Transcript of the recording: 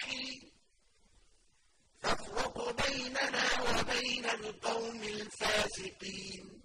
الجحيم فافرق بيننا وبين القوم الفاسقين.